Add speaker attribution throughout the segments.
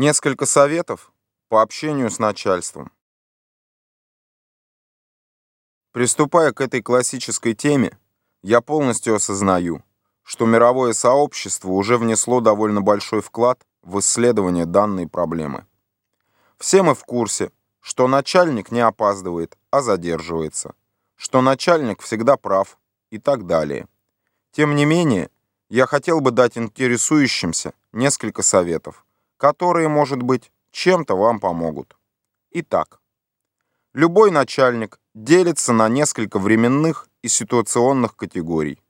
Speaker 1: Несколько советов по общению с начальством. Приступая к этой классической теме, я полностью осознаю, что мировое сообщество уже внесло довольно большой вклад в исследование данной проблемы. Все мы в курсе, что начальник не опаздывает, а задерживается, что начальник всегда прав и так далее. Тем не менее, я хотел бы дать интересующимся несколько советов, которые, может быть, чем-то вам помогут. Итак, любой начальник делится на несколько временных и ситуационных категорий.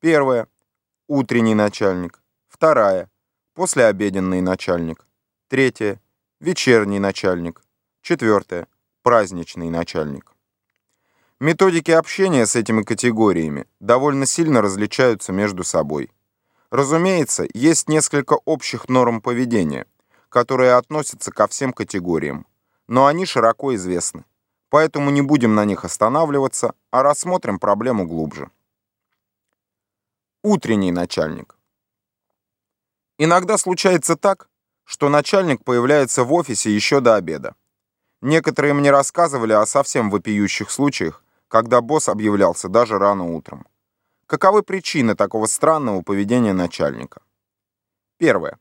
Speaker 1: Первая – утренний начальник. Вторая – послеобеденный начальник. Третья – вечерний начальник. Четвертое – праздничный начальник. Методики общения с этими категориями довольно сильно различаются между собой. Разумеется, есть несколько общих норм поведения, которые относятся ко всем категориям, но они широко известны, поэтому не будем на них останавливаться, а рассмотрим проблему глубже. Утренний начальник. Иногда случается так, что начальник появляется в офисе еще до обеда. Некоторые мне рассказывали о совсем вопиющих случаях, когда босс объявлялся даже рано утром. Каковы причины такого странного поведения начальника? Первое.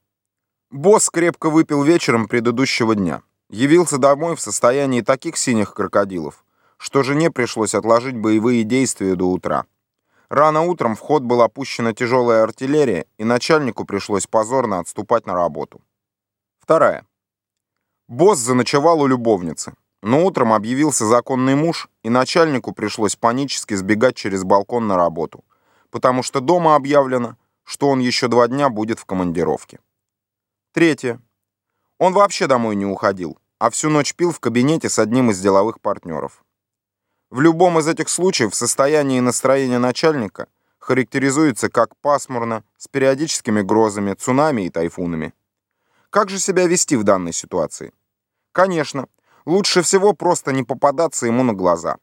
Speaker 1: Босс крепко выпил вечером предыдущего дня. Явился домой в состоянии таких синих крокодилов, что жене пришлось отложить боевые действия до утра. Рано утром в ход была опущена тяжелая артиллерия, и начальнику пришлось позорно отступать на работу. Вторая. Босс заночевал у любовницы, но утром объявился законный муж, и начальнику пришлось панически сбегать через балкон на работу, потому что дома объявлено, что он еще два дня будет в командировке. Третье. Он вообще домой не уходил, а всю ночь пил в кабинете с одним из деловых партнеров. В любом из этих случаев состояние и настроение начальника характеризуется как пасмурно, с периодическими грозами, цунами и тайфунами. Как же себя вести в данной ситуации? Конечно, лучше всего просто не попадаться ему на глаза.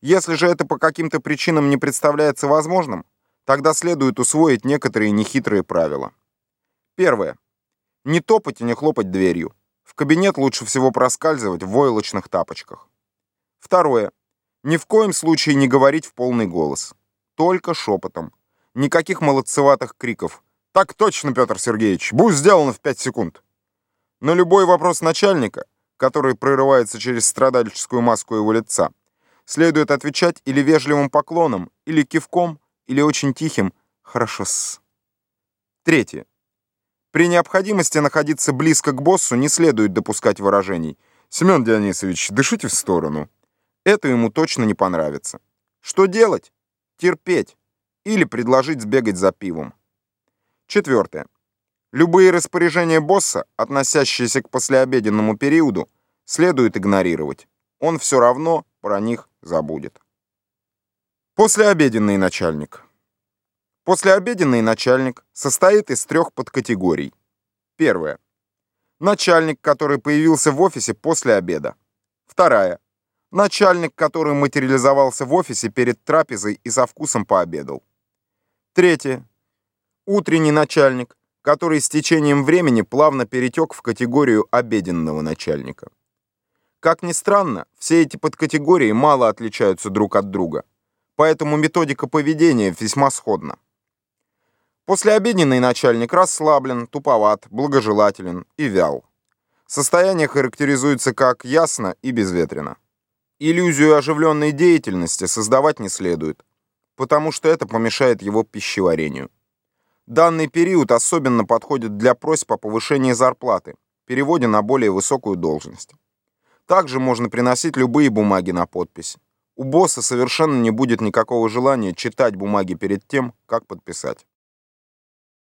Speaker 1: Если же это по каким-то причинам не представляется возможным, Тогда следует усвоить некоторые нехитрые правила. Первое. Не топать и не хлопать дверью. В кабинет лучше всего проскальзывать в войлочных тапочках. Второе. Ни в коем случае не говорить в полный голос. Только шепотом. Никаких молодцеватых криков. «Так точно, Петр Сергеевич! Будет сделано в 5 секунд!» На любой вопрос начальника, который прорывается через страдальческую маску его лица, следует отвечать или вежливым поклоном, или кивком, или очень тихим «хорошо-с». Третье. При необходимости находиться близко к боссу не следует допускать выражений «Семен Дионисович, дышите в сторону». Это ему точно не понравится. Что делать? Терпеть. Или предложить сбегать за пивом. Четвертое. Любые распоряжения босса, относящиеся к послеобеденному периоду, следует игнорировать. Он все равно про них забудет. Послеобеденный начальник. Послеобеденный начальник состоит из трех подкатегорий. Первая. Начальник, который появился в офисе после обеда. Вторая. Начальник, который материализовался в офисе перед трапезой и со вкусом пообедал. Третье. Утренний начальник, который с течением времени плавно перетек в категорию обеденного начальника. Как ни странно, все эти подкатегории мало отличаются друг от друга поэтому методика поведения весьма сходна. Послеобеденный начальник расслаблен, туповат, благожелателен и вял. Состояние характеризуется как ясно и безветренно. Иллюзию оживленной деятельности создавать не следует, потому что это помешает его пищеварению. Данный период особенно подходит для просьб о повышении зарплаты, переводе на более высокую должность. Также можно приносить любые бумаги на подпись. У босса совершенно не будет никакого желания читать бумаги перед тем, как подписать.